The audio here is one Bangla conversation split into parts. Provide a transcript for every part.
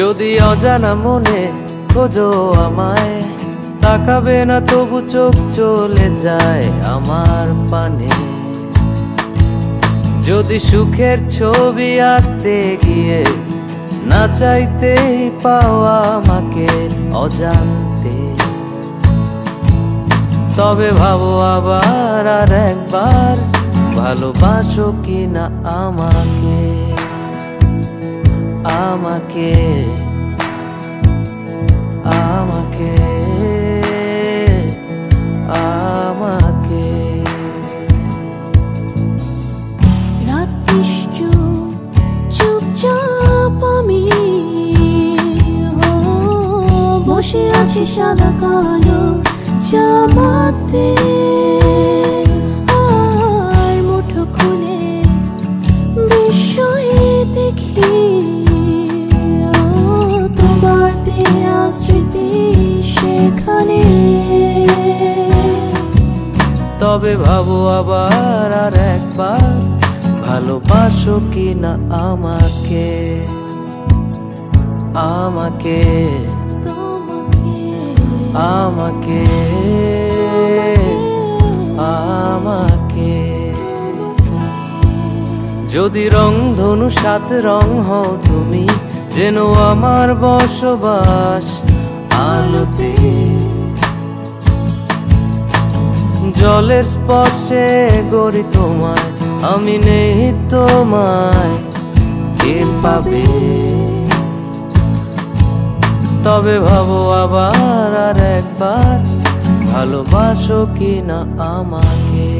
যদি অজানা মনে খোঁজো আমায়, তাকাবে না তবু চোখ চলে যায় আমার পানে। যদি সুখের ছবি আঁকতে গিয়ে না চাইতেই পাওয়া আমাকে অজান্তে, তবে ভাবো আবার আর একবার ভালোবাসো কি না আমাকে। আমাকে আমাকে আমাকে। রাত চুপচাপ আমি বসে আছি সাদা কালো জামাতে। তবে ভাবো আবার আর একবার ভালোবাসো কি না আমাকে? আমাকে? আমাকে? আমাকে? যদি রং ধনু সাত রং হও তুমি, যেন আমার বসবাস আলোতে। জলের স্পর্শে গড়ি তোমায়, আমি নেই তোমায় কে পাবে। তবে ভাবো আবার আর একবার, ভালোবাসো কি না আমাকে আমাকে?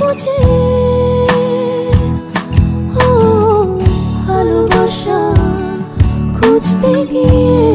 বুঝি। ও ভালোবাসা খুঁজতে গিয়ে